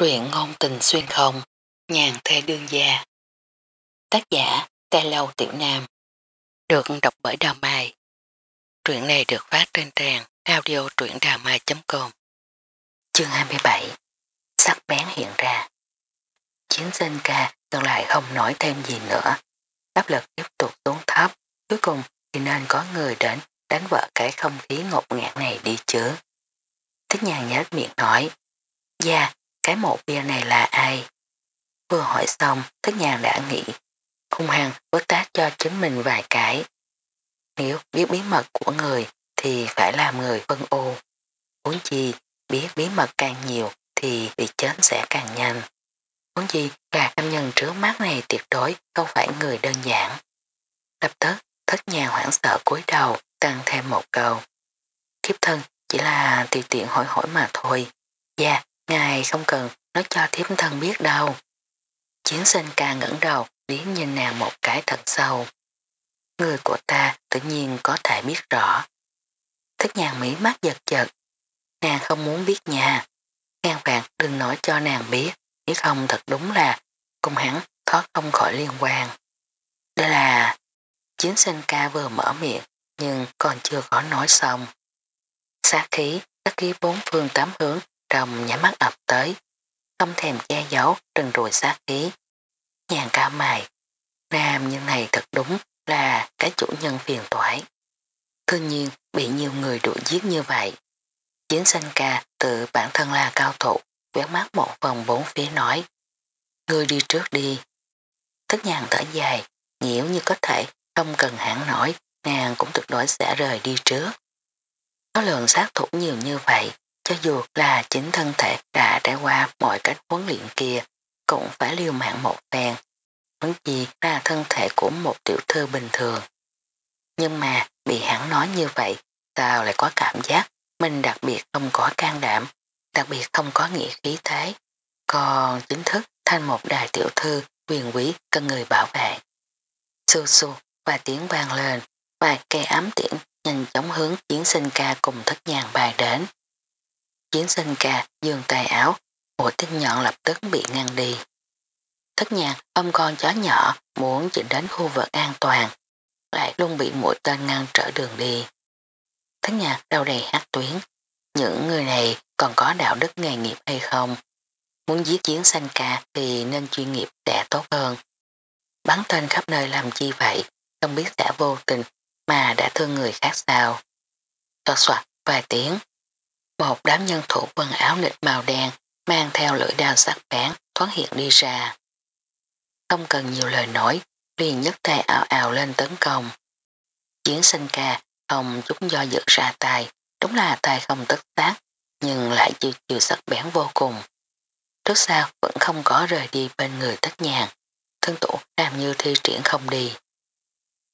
Truyện ngôn tình xuyên không, nhàn thê đương gia. Tác giả, Tê Lâu Tiểu Nam. Được đọc bởi Đào Mai. Truyện này được phát trên trang audio truyệnđàmai.com Chương 27 Sắc bén hiện ra. Chiến sinh ca tương lại không nói thêm gì nữa. Áp lực tiếp tục tốn thấp. Cuối cùng thì nên có người đến đánh vỡ cái không khí ngột ngạt này đi chứ. Thích nhàn nhớ miệng nói. Dạ, cái mộ bia này là ai? Vừa hỏi xong, tất nhàng đã nghĩ, hung hăng vớt tác cho chính mình vài cái. Nếu biết bí mật của người thì phải làm người phân ô. Muốn chi, biết bí mật càng nhiều thì bị chết sẽ càng nhanh. Muốn chi là nam nhân trước mắt này tuyệt đối không phải người đơn giản. Lập tức, thất nhà hoảng sợ cúi đầu tăng thêm một câu. Kiếp thân chỉ là tùy tiện hỏi hỏi mà thôi. Dạ, Ngài không cần nói cho thiếp thân biết đâu. Chiến sinh ca ngẩng đầu liếc nhìn nàng một cái thật sâu. Người của ta tự nhiên có thể biết rõ. Thích nhàng mỹ mắt giật giật. Nàng không muốn biết nha. Ngàn vàng đừng nói cho nàng biết. Nếu không thật đúng là cùng hắn thoát không khỏi liên quan. Đây là chiến sinh ca vừa mở miệng nhưng còn chưa có nói xong. Sát khí, các khí bốn phương tám hướng trong nhắm mắt ập tới, không thèm che giấu trần rùi sát khí. Nhàn cao mày, nam như này thật đúng là cái chủ nhân phiền toái. Tuy nhiên bị nhiều người đuổi giết như vậy. Chiến sanh ca tự bản thân là cao thủ, quét mắt một vòng bốn phía nói. Ngươi đi trước đi. Tất nhàn thở dài, nhiễu như có thể, không cần hẳn nổi, nàng cũng tuyệt đối sẽ rời đi trước. Có lượng sát thủ nhiều như vậy, cho dù là chính thân thể đã trải qua mọi cách huấn luyện kia, cũng phải liều mạng một phen. Vấn gì là thân thể của một tiểu thư bình thường. Nhưng mà bị hắn nói như vậy, tao lại có cảm giác mình đặc biệt không có can đảm, đặc biệt không có nghĩa khí thế. Còn chính thức thành một đại tiểu thư quyền quý cần người bảo vệ. Su su và tiếng vang lên, và cây ám tiễn nhanh chóng hướng chiến sinh ca cùng thất nhàng bài đến. Chiến sinh ca dường tay áo, mũi tinh nhọn lập tức bị ngăn đi. Thất nhạc ôm con chó nhỏ muốn chỉ đến khu vực an toàn, lại luôn bị mũi tên ngăn trở đường đi. Thất nhạc đau đầy hát tuyến, những người này còn có đạo đức nghề nghiệp hay không? Muốn giết chiến sanh ca thì nên chuyên nghiệp sẽ tốt hơn. Bắn tên khắp nơi làm chi vậy, không biết đã vô tình mà đã thương người khác sao. Xoạt soạt vài tiếng, một đám nhân thủ quần áo lịch màu đen mang theo lưỡi đao sắc bén thoáng hiện đi ra. Không cần nhiều lời nói, liền nhất tay ảo ảo lên tấn công. Chiến sinh ca không chút do dự ra tay, đúng là tay không tất tác, nhưng lại chiều chiều sắc bén vô cùng. Trước sau vẫn không có rời đi bên người tất nhàn, thân tủ làm như thi triển không đi.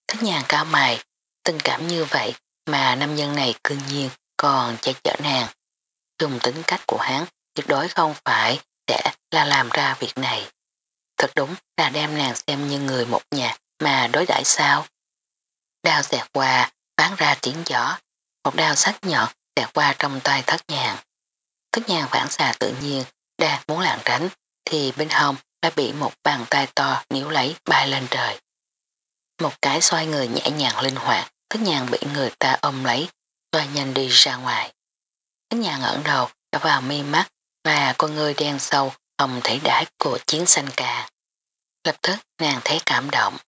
Tất nhàn cao mày, tình cảm như vậy mà nam nhân này cương nhiên còn che chở nàng, dùng tính cách của hắn tuyệt đối không phải sẽ là làm ra việc này. Thật đúng là đem nàng xem như người một nhà mà đối đãi sao. Đao xẹt qua, bán ra tiếng gió, một đao sắc nhọn xẹt qua trong tay thất nhàng. Thất nhàng phản xà tự nhiên, đang muốn lạng tránh, thì bên hông đã bị một bàn tay to níu lấy bay lên trời. Một cái xoay người nhẹ nhàng linh hoạt, thất nhàng bị người ta ôm lấy, và nhanh đi ra ngoài. Cánh nhà ngẩn đầu đã vào mi mắt là con người đen sâu không thể đãi của chiến sanh ca. Lập tức nàng thấy cảm động.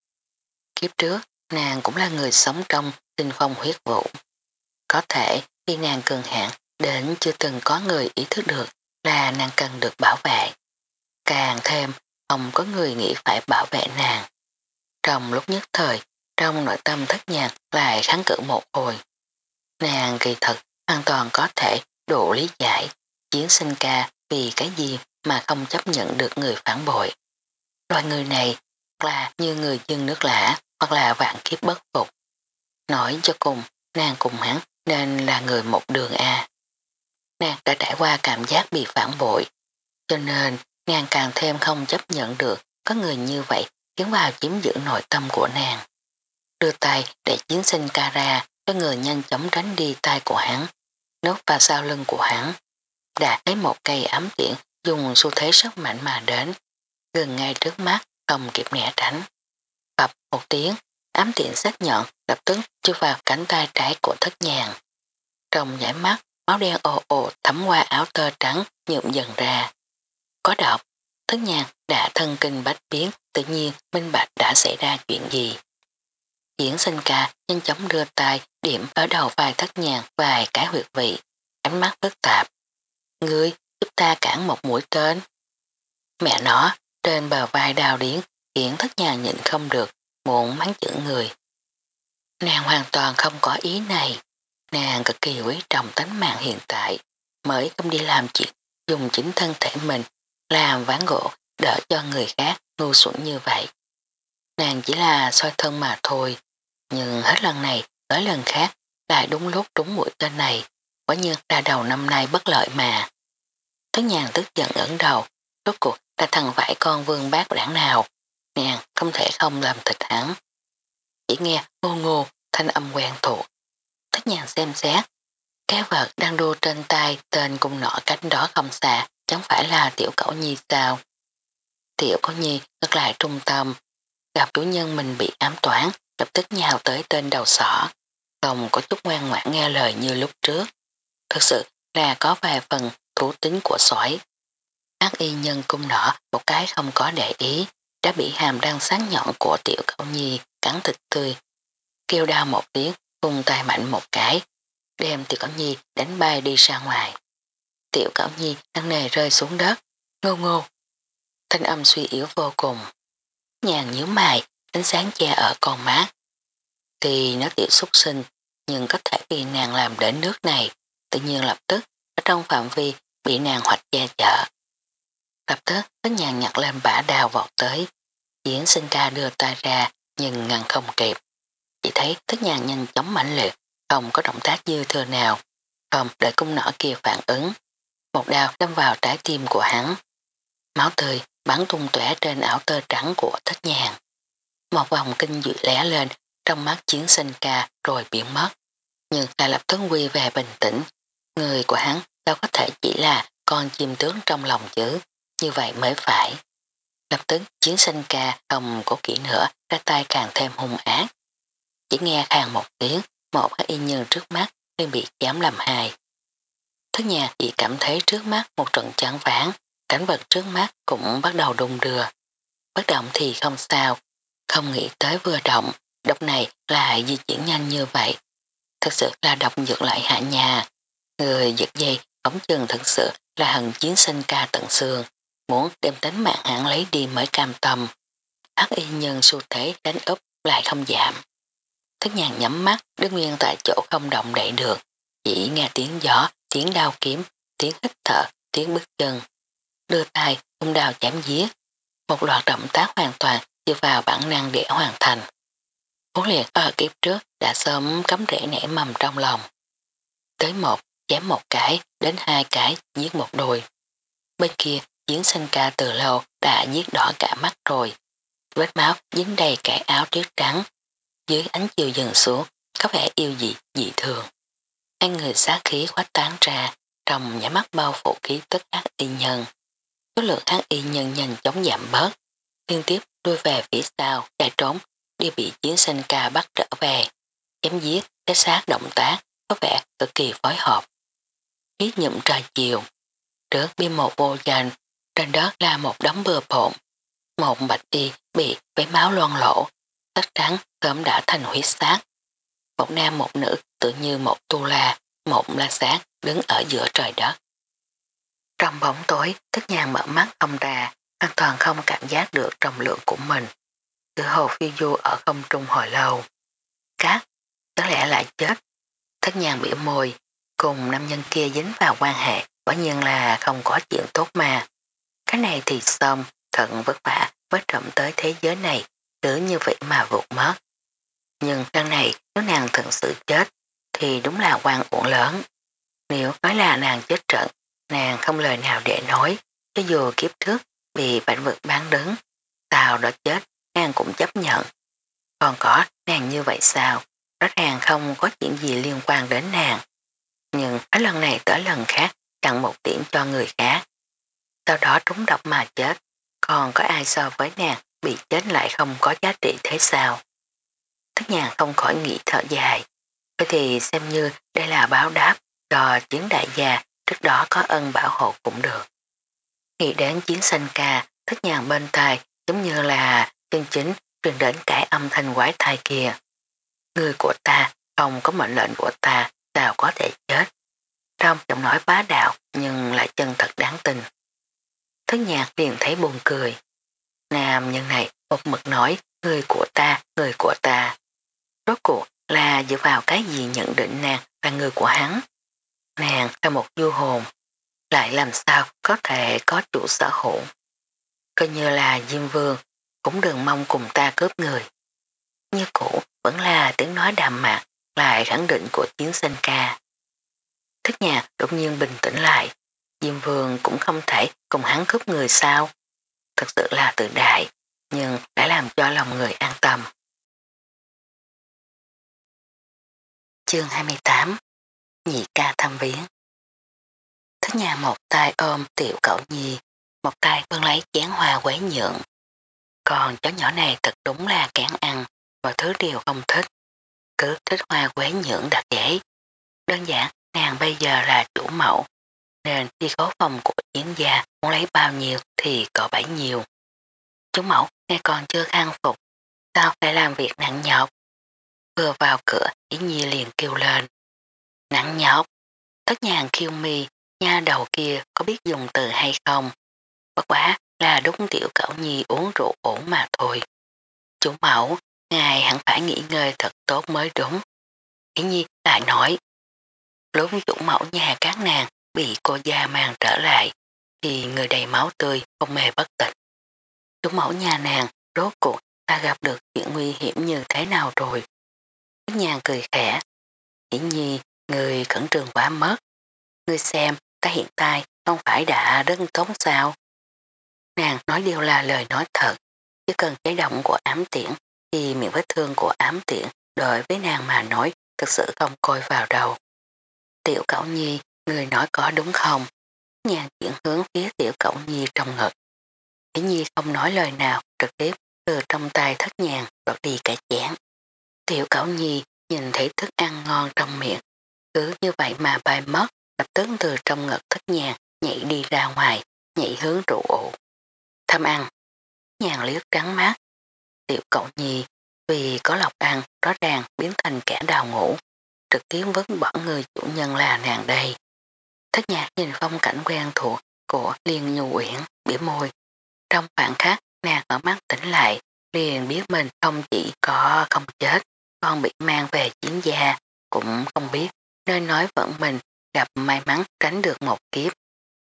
Kiếp trước, nàng cũng là người sống trong tinh phong huyết vụ. Có thể khi nàng cường hạn đến chưa từng có người ý thức được là nàng cần được bảo vệ. Càng thêm, không có người nghĩ phải bảo vệ nàng. Trong lúc nhất thời, trong nội tâm thất nhạc lại kháng cự một hồi. Nàng kỳ thật hoàn toàn có thể đủ lý giải chiến sinh ca vì cái gì mà không chấp nhận được người phản bội. Loại người này là như người dân nước lã hoặc là vạn kiếp bất phục. Nói cho cùng, nàng cùng hắn nên là người một đường A. Nàng đã trải qua cảm giác bị phản bội, cho nên nàng càng thêm không chấp nhận được có người như vậy tiến vào chiếm giữ nội tâm của nàng. Đưa tay để chiến sinh ca ra, các người nhanh chóng tránh đi tay của hắn, nốt vào sau lưng của hắn. Đã lấy một cây ám tiện dùng xu thế sức mạnh mà đến, gần ngay trước mắt, không kịp né tránh. Bập một tiếng, ám tiện sắc nhọn lập tức chui vào cánh tay trái của thất nhàng. Trong giải mắt, máu đen ồ ồ thấm qua áo tơ trắng nhuộm dần ra. Có độc, thất nhàng đã thân kinh bách biến, tự nhiên minh bạch đã xảy ra chuyện gì. Diễn sinh ca nhanh chóng đưa tay điểm ở đầu vai thất nhàng vài cái huyệt vị, ánh mắt phức tạp. Ngươi giúp ta cản một mũi tên. Mẹ nó, trên bờ vai đào điến, diễn thất nhàng nhịn không được, muộn mắng chữ người. Nàng hoàn toàn không có ý này. Nàng cực kỳ quý trọng tánh mạng hiện tại, mới không đi làm chuyện dùng chính thân thể mình làm ván gỗ đỡ cho người khác ngu xuẩn như vậy. Nàng chỉ là soi thân mà thôi, nhưng hết lần này tới lần khác lại đúng lúc trúng mũi tên này, quả nhiên là đầu năm nay bất lợi mà. Tất nhàn tức giận ẩn đầu, rốt cuộc là thằng vải con vương bác đảng nào, nàng không thể không làm thịt hắn. Chỉ nghe ngô ngô thanh âm quen thuộc. Tất nhàn xem xét, cái vật đang đua trên tay tên cung nọ cánh đó không xa, chẳng phải là tiểu cẩu nhi sao. Tiểu cẩu nhi ngất lại trung tâm, gặp chủ nhân mình bị ám toán, lập tức nhào tới tên đầu sỏ, không có chút ngoan ngoãn nghe lời như lúc trước. Thực sự là có vài phần thú tính của sỏi. Ác y nhân cung nọ một cái không có để ý, đã bị hàm răng sáng nhọn của tiểu cẩu nhi cắn thịt tươi. Kêu đau một tiếng, vùng tay mạnh một cái, đem tiểu cẩu nhi đánh bay đi ra ngoài. Tiểu cẩu nhi đang nề rơi xuống đất, ngô ngô. Thanh âm suy yếu vô cùng nhàng nhíu mày, ánh sáng che ở con mắt. Thì nó tiểu xúc sinh, nhưng có thể vì nàng làm đến nước này, tự nhiên lập tức ở trong phạm vi bị nàng hoạch che chở. Lập tức có nhàn nhặt lên bả đào vọt tới. Diễn sinh ca đưa tay ra nhưng ngăn không kịp. Chỉ thấy tất nhàn nhanh chóng mạnh liệt, không có động tác dư thừa nào. Không đợi cung nỏ kia phản ứng. Một đào đâm vào trái tim của hắn. Máu tươi bắn tung tóe trên ảo tơ trắng của thất nhàn. Một vòng kinh dự lẻ lên trong mắt chiến sinh ca rồi biến mất. Nhưng ca lập tấn quy về bình tĩnh. Người của hắn đâu có thể chỉ là con chim tướng trong lòng chứ. Như vậy mới phải. Lập tức chiến sinh ca không có kỹ nữa ra tay càng thêm hung ác. Chỉ nghe khang một tiếng một hắc y nhân trước mắt liền bị chém làm hai. thất nhà chỉ cảm thấy trước mắt một trận chán ván, cảnh vật trước mắt cũng bắt đầu đung đưa. Bất động thì không sao, không nghĩ tới vừa động, độc này lại di chuyển nhanh như vậy. Thật sự là độc dược lại hạ nhà. Người giật dây ống chừng thật sự là hận chiến sinh ca tận xương, muốn đem tính mạng hãng lấy đi mới cam tâm. Hắc y nhân xu thế đánh úp lại không giảm. Thức nhàn nhắm mắt, đứng nguyên tại chỗ không động đậy được, chỉ nghe tiếng gió, tiếng đao kiếm, tiếng hít thở, tiếng bước chân. Đưa tay, ung đào chém giết. Một loạt động tác hoàn toàn dựa vào bản năng để hoàn thành. Huấn liệt ở kiếp trước đã sớm cấm rễ nảy mầm trong lòng. Tới một, chém một cái, đến hai cái, giết một đôi. Bên kia, chiến sinh ca từ lâu đã giết đỏ cả mắt rồi. Vết máu dính đầy cái áo tuyết trắng. Dưới ánh chiều dần xuống, có vẻ yêu dị, dị thường. Hai người sát khí khoách tán ra, trong nhảy mắt bao phủ khí tức ác y nhân. Số lượng ác y nhân nhanh chóng giảm bớt, liên tiếp đuôi về phía sau, chạy trốn, đi bị chiến sinh ca bắt trở về. Chém giết, cái sát động tác, có vẻ cực kỳ phối hợp. biết nhụm trời chiều, trước biên một vô danh, trên đó là một đống bừa bộn. Một bạch y bị với máu loan lỗ, tất trắng sớm đã thành huyết sát. Một nam một nữ tự như một tu la, một la sát đứng ở giữa trời đất. Trong bóng tối, thức nhàng mở mắt ông ra, hoàn toàn không cảm giác được trọng lượng của mình. Tự hồ phi du ở không trung hồi lâu. Cát, có lẽ lại chết. Thất nhàng biểu môi, cùng nam nhân kia dính vào quan hệ, quả nhiên là không có chuyện tốt mà. Cái này thì xong, thận vất vả mới trộm tới thế giới này, cứ như vậy mà vụt mất. Nhưng lần này nếu nàng thật sự chết thì đúng là quan uổng lớn. Nếu nói là nàng chết trận, nàng không lời nào để nói, cho dù kiếp trước bị bệnh vực bán đứng, tàu đó chết, nàng cũng chấp nhận. Còn có nàng như vậy sao? Rõ ràng không có chuyện gì liên quan đến nàng. Nhưng ở lần này tới lần khác chặn một tiễn cho người khác. sau đó trúng độc mà chết, còn có ai so với nàng bị chết lại không có giá trị thế sao? Thất nhàng không khỏi nghĩ thở dài, Thế thì xem như đây là báo đáp cho chiến đại gia trước đó có ân bảo hộ cũng được. Nghĩ đến chiến sanh ca, thất nhàng bên tai giống như là chân chính truyền đến cái âm thanh quái thai kia. Người của ta không có mệnh lệnh của ta sao có thể chết. Trong giọng nói bá đạo nhưng lại chân thật đáng tin. Thất nhạc liền thấy buồn cười. Nam nhân này một mực nói người của ta, người của ta. Rốt cuộc là dựa vào cái gì nhận định nàng là người của hắn. Nàng là một du hồn, lại làm sao có thể có chủ sở hữu. Coi như là Diêm Vương, cũng đừng mong cùng ta cướp người. Như cũ vẫn là tiếng nói đàm mạc, lại khẳng định của chiến sinh ca. Thích nhạc đột nhiên bình tĩnh lại, Diêm Vương cũng không thể cùng hắn cướp người sao. Thật sự là tự đại, nhưng đã làm cho lòng người an tâm. Chương 28 Nhị ca thăm viếng Thích nhà một tay ôm tiểu cậu nhi, một tay vươn lấy chén hoa quế nhượng. Còn cháu nhỏ này thật đúng là kén ăn, và thứ đều không thích. Cứ thích hoa quế nhượng đặc dễ. Đơn giản, nàng bây giờ là chủ mẫu, nên đi khố phòng của chiến gia muốn lấy bao nhiêu thì có bấy nhiêu. Chú mẫu nghe còn chưa khang phục, sao phải làm việc nặng nhọc. Vừa vào cửa, Yến nhi liền kêu lên. Nặng nhọc, tất nhàng khiêu mi, nha đầu kia có biết dùng từ hay không. Bất quá là đúng tiểu cẩu nhi uống rượu ổn mà thôi. Chủ mẫu, ngài hẳn phải nghỉ ngơi thật tốt mới đúng. Ý nhi lại nói, lúc chủ mẫu nhà các nàng bị cô gia mang trở lại, thì người đầy máu tươi không mê bất tịch. Chủ mẫu nhà nàng rốt cuộc ta gặp được chuyện nguy hiểm như thế nào rồi. Cái nhàng cười khẽ, hiển nhi người khẩn trường quá mất. người xem ta hiện tại không phải đã rất tốt sao. Nàng nói điều là lời nói thật, chứ cần cái động của ám tiễn thì miệng vết thương của ám tiễn đối với nàng mà nói thực sự không coi vào đầu. Tiểu cậu nhi, người nói có đúng không? Nhàn chuyển hướng phía tiểu cậu nhi trong ngực. tiểu nhi không nói lời nào, trực tiếp từ trong tay thất nhàn đoạt đi cả chén. Tiểu cậu nhi nhìn thấy thức ăn ngon trong miệng, cứ như vậy mà bay mất, lập tức từ trong ngực thất nhàn nhảy đi ra ngoài, nhảy hướng trụ ụ. Thăm ăn, nhàn liếc trắng mát. Tiểu cậu nhi vì có lọc ăn rõ ràng biến thành kẻ đào ngủ, trực tiếp vứt bỏ người chủ nhân là nàng đây. Thất nhạc nhìn phong cảnh quen thuộc của Liên Nhu Uyển, bỉa môi. Trong khoảng khắc, nàng ở mắt tỉnh lại, liền biết mình không chỉ có không chết, còn bị mang về chiến gia, cũng không biết nên nói vẫn mình gặp may mắn tránh được một kiếp,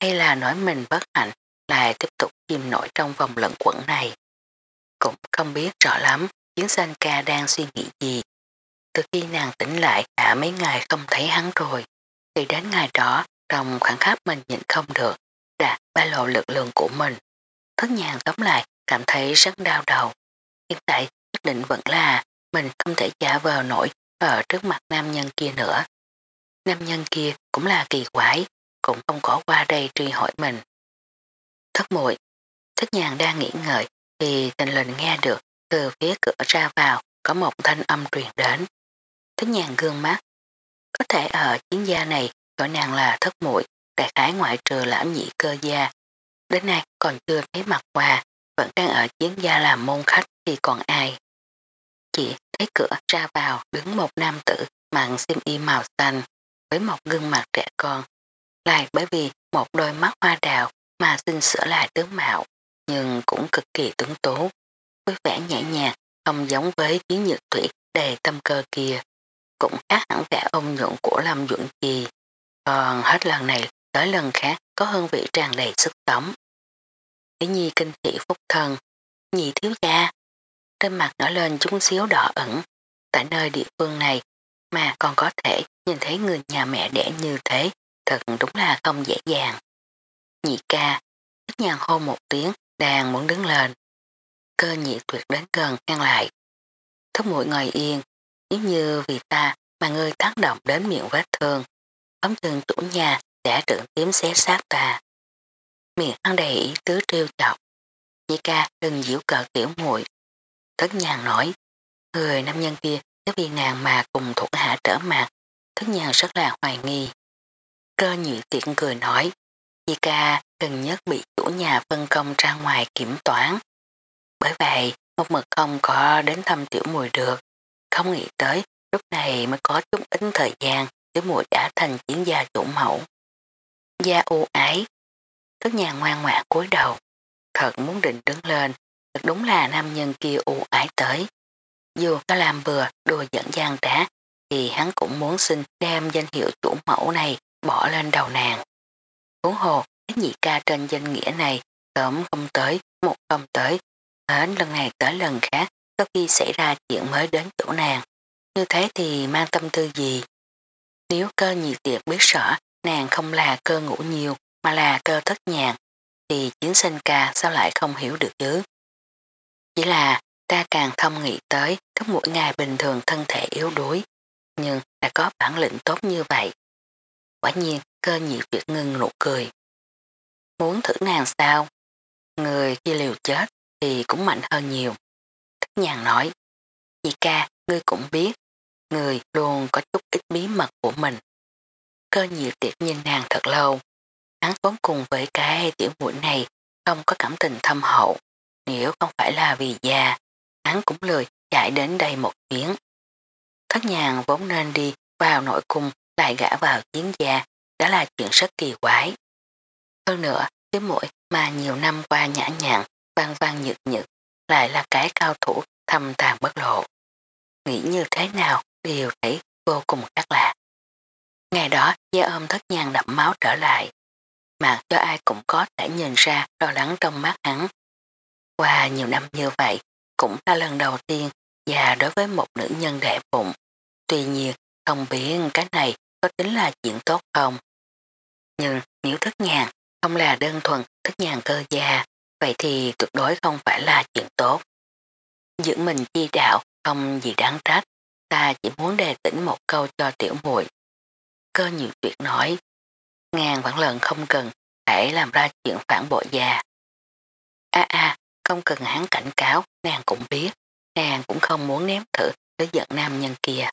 hay là nói mình bất hạnh lại tiếp tục chìm nổi trong vòng lẫn quẩn này. Cũng không biết rõ lắm chiến sanh ca đang suy nghĩ gì. Từ khi nàng tỉnh lại đã mấy ngày không thấy hắn rồi, thì đến ngày đó trong khoảng khắc mình nhìn không được, đã ba lộ lực lượng của mình. Thất nhàng tóm lại cảm thấy rất đau đầu. Hiện tại nhất định vẫn là mình không thể giả vờ nổi ở trước mặt nam nhân kia nữa. Nam nhân kia cũng là kỳ quái, cũng không có qua đây truy hỏi mình. Thất muội thất nhàng đang nghĩ ngợi thì tình lình nghe được từ phía cửa ra vào có một thanh âm truyền đến. Thất nhàng gương mắt. Có thể ở chiến gia này gọi nàng là thất muội đại khái ngoại trừ lãm nhị cơ gia. Đến nay còn chưa thấy mặt qua, vẫn đang ở chiến gia làm môn khách thì còn ai. Chỉ thấy cửa ra vào đứng một nam tử mặn xiêm y màu xanh với một gương mặt trẻ con. Lại bởi vì một đôi mắt hoa đào mà xin sửa lại tướng mạo, nhưng cũng cực kỳ tướng tố. Với vẻ nhẹ nhàng, không giống với chiến nhược thủy đầy tâm cơ kia. Cũng khác hẳn vẻ ông nhuận của Lâm Duẩn Chi. Còn hết lần này tới lần khác có hương vị tràn đầy sức sống. Lý nhi kinh thị phúc thân, nhị thiếu gia. Trên mặt nở lên chúng xíu đỏ ẩn. Tại nơi địa phương này mà còn có thể nhìn thấy người nhà mẹ đẻ như thế, thật đúng là không dễ dàng. Nhị ca, ít nhàng hô một tiếng, đang muốn đứng lên. Cơ nhị tuyệt đến gần ngăn lại. Thúc mũi ngồi yên, nếu như vì ta mà ngươi tác động đến miệng vết thương, ấm chừng chủ nhà đã trưởng tím xé sát ta. miệng ăn đầy ý tứ trêu chọc. Nhị ca đừng diễu cờ tiểu muội Thất nhàng nói, người nam nhân kia cái vì nàng mà cùng thuộc hạ trở mặt, thất nhàng rất là hoài nghi. Cơ nhị tiện cười nói, Di ca gần nhất bị chủ nhà phân công ra ngoài kiểm toán. Bởi vậy, một mực không có đến thăm tiểu mùi được, không nghĩ tới lúc này mới có chút ít thời gian tiểu mùi đã thành chiến gia chủ mẫu. Gia ưu ái, thức nhà ngoan ngoãn cúi đầu, thật muốn định đứng lên, thật đúng là nam nhân kia ưu ái tới. Dù có làm bừa đùa dẫn gian trá, thì hắn cũng muốn xin đem danh hiệu chủ mẫu này bỏ lên đầu nàng. Huống hồ, cái nhị ca trên danh nghĩa này, sớm không tới, một không tới, hết lần này tới lần khác, có khi xảy ra chuyện mới đến chỗ nàng. Như thế thì mang tâm tư gì? Nếu cơ nhị tiệc biết rõ nàng không là cơ ngủ nhiều mà là cơ thất nhàn, thì chiến sinh ca sao lại không hiểu được chứ? Chỉ là ta càng không nghĩ tới các mỗi ngày bình thường thân thể yếu đuối, nhưng đã có bản lĩnh tốt như vậy. Quả nhiên cơ nhị tuyệt ngưng nụ cười. Muốn thử nàng sao? Người khi liều chết thì cũng mạnh hơn nhiều. Thất nhàng nói, Nhị ca, ngươi cũng biết, người luôn có chút ít bí mật của mình. Cơ nhị tiệt nhìn nàng thật lâu. Hắn vốn cùng với cái tiểu mũi này không có cảm tình thâm hậu. Nếu không phải là vì già, hắn cũng lười chạy đến đây một chuyến. Thất nhàng vốn nên đi vào nội cung lại gã vào chiến gia đã là chuyện rất kỳ quái. Hơn nữa, cái mũi mà nhiều năm qua nhã nhặn, vang vang nhược nhược, lại là cái cao thủ thâm tàn bất lộ. Nghĩ như thế nào đều thấy vô cùng khác lạ. Ngày đó, gia ôm thất nhàng đậm máu trở lại, mà cho ai cũng có thể nhìn ra lo lắng trong mắt hắn. Qua nhiều năm như vậy, cũng là lần đầu tiên và đối với một nữ nhân đẹp bụng. Tuy nhiên, không biết cái này có tính là chuyện tốt không. Nhưng nếu thất nhàng không là đơn thuần thất nhàng cơ gia, vậy thì tuyệt đối không phải là chuyện tốt. giữ mình chi đạo không gì đáng trách, ta chỉ muốn đề tỉnh một câu cho tiểu muội Cơ nhiều tuyệt nói, ngàn vạn lần không cần hãy làm ra chuyện phản bội già. a a không cần hắn cảnh cáo, nàng cũng biết, nàng cũng không muốn ném thử tới giận nam nhân kia.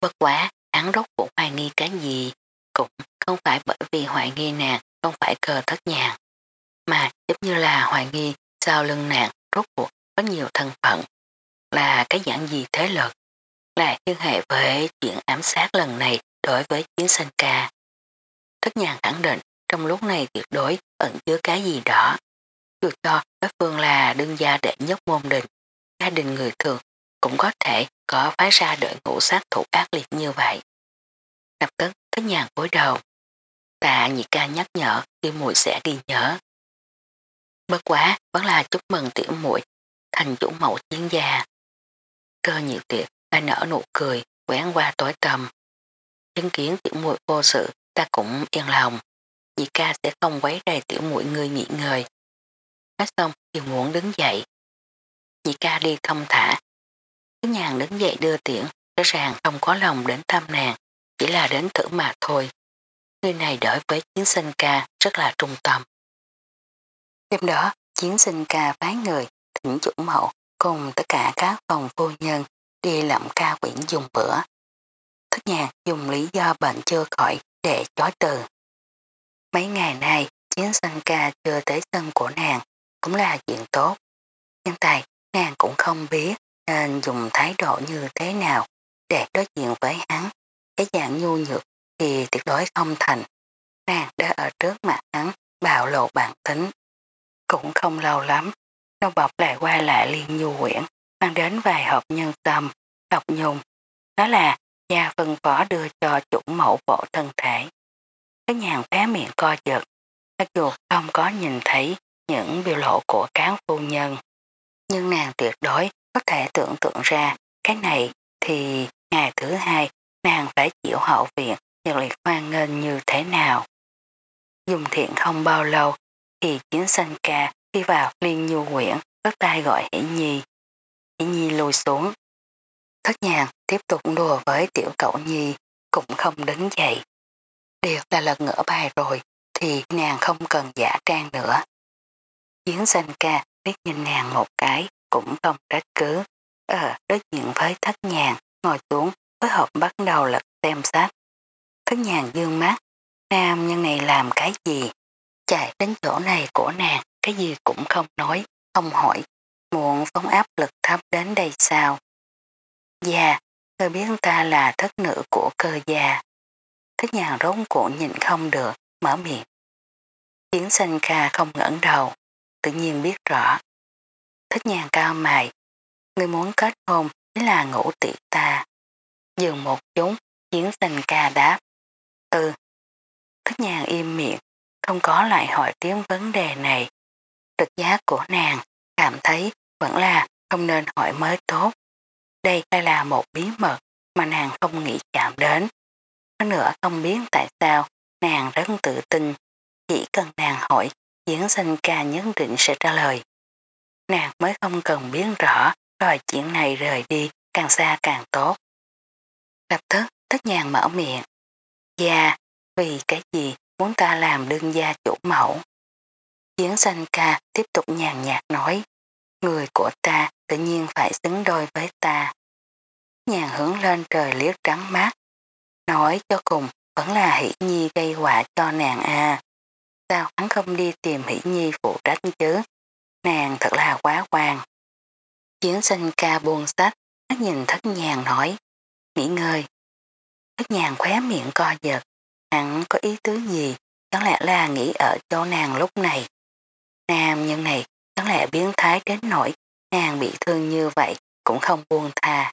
Bất quá, hắn rốt cuộc hoài nghi cái gì, cũng không phải bởi vì hoài nghi nàng không phải cờ thất nhàng, mà giống như là hoài nghi sau lưng nàng rốt cuộc có nhiều thân phận, là cái dạng gì thế lực, là liên hệ với chuyện ám sát lần này đối với chiến sinh ca. Thất nhàng khẳng định trong lúc này tuyệt đối ẩn chứa cái gì đó. Dù cho đối phương là đương gia đệ nhất môn đình, gia đình người thường cũng có thể có phái ra đội ngũ sát thủ ác liệt như vậy. Lập tức thất nhàng cúi đầu. Tạ nhị ca nhắc nhở tiêu mùi sẽ ghi nhớ. Bất quá, vẫn là chúc mừng tiểu muội thành chủ mẫu chiến gia. Cơ nhị tiệt ta nở nụ cười, quán qua tối tầm. Chứng kiến tiểu muội vô sự, ta cũng yên lòng. nhị ca sẽ không quấy rầy tiểu muội người nghỉ ngơi. Nói xong, thì muốn đứng dậy nhị ca đi thông thả. Cái nhàn đứng dậy đưa tiễn, rõ ràng không có lòng đến thăm nàng, chỉ là đến thử mà thôi. Người này đối với chiến sinh ca rất là trung tâm. Đêm đó, chiến sinh ca phái người thỉnh chủ mậu cùng tất cả các phòng phu nhân đi lậm ca quyển dùng bữa. Thất nhạc dùng lý do bệnh chưa khỏi để chói từ. Mấy ngày nay, chiến sinh ca chưa tới sân của nàng cũng là chuyện tốt. Nhân tài nàng cũng không biết nên dùng thái độ như thế nào để đối diện với hắn. Cái dạng nhu nhược thì tuyệt đối không thành. Nàng đã ở trước mặt hắn bạo lộ bản tính. Cũng không lâu lắm, nô bọc lại qua lại liên nhu quyển, mang đến vài hộp nhân tâm, độc nhung. Đó là gia phân phó đưa cho chủ mẫu bộ thân thể. Cái nhàn phá miệng co giật, mặc dù không có nhìn thấy những biểu lộ của cán phu nhân. Nhưng nàng tuyệt đối có thể tưởng tượng ra, cái này thì ngày thứ hai nàng phải chịu hậu viện nhật liệt hoan nghênh như thế nào. Dùng thiện không bao lâu thì chiến sanh ca đi vào liên nhu quyển bắt tay gọi hỷ nhi. Hỷ nhi lùi xuống. Thất nhàng tiếp tục đùa với tiểu cậu nhi, cũng không đứng dậy. Điệt là lần ngỡ bài rồi thì nàng không cần giả trang nữa. Chiến sanh ca biết nhìn nàng một cái cũng không trách cứ. Ờ, đối diện với thất nhàng, ngồi xuống, phối hợp bắt đầu lật xem sách. Thất nhàng dương mắt, nam nhân này làm cái gì? Chạy đến chỗ này của nàng, cái gì cũng không nói, không hỏi, muộn phóng áp lực thấp đến đây sao? Dạ, người biết ta là thất nữ của cơ già, Thất nhàng rốn cuộn nhìn không được, mở miệng. Chiến sinh ca không ngẩng đầu, tự nhiên biết rõ. thích nhàng cao mày, người muốn kết hôn chính là ngủ tỷ ta. Dừng một chút, chiến sinh ca đáp. Ừ. thích nhàng im miệng, không có lại hỏi tiếng vấn đề này. Trực giá của nàng cảm thấy vẫn là không nên hỏi mới tốt. Đây đây là một bí mật mà nàng không nghĩ chạm đến. Hơn nữa không biết tại sao nàng rất tự tin. Chỉ cần nàng hỏi, diễn sinh ca nhất định sẽ trả lời. Nàng mới không cần biết rõ rồi chuyện này rời đi càng xa càng tốt. Lập tức tất nhàng mở miệng. Dạ, vì cái gì muốn ta làm đương gia chủ mẫu. Chiến sanh ca tiếp tục nhàn nhạt nói, người của ta tự nhiên phải xứng đôi với ta. Nhàn hướng lên trời liếc trắng mát, nói cho cùng vẫn là hỷ nhi gây quả cho nàng a Sao hắn không đi tìm hỷ nhi phụ trách chứ? Nàng thật là quá quan. Chiến sinh ca buông sách, hắn nhìn thất nhàn nói, nghỉ ngơi. Thất nhàn khóe miệng co giật, hắn có ý tứ gì, chẳng lẽ là nghĩ ở chỗ nàng lúc này. Nam nhân này chẳng lẽ biến thái đến nỗi nàng bị thương như vậy cũng không buông tha.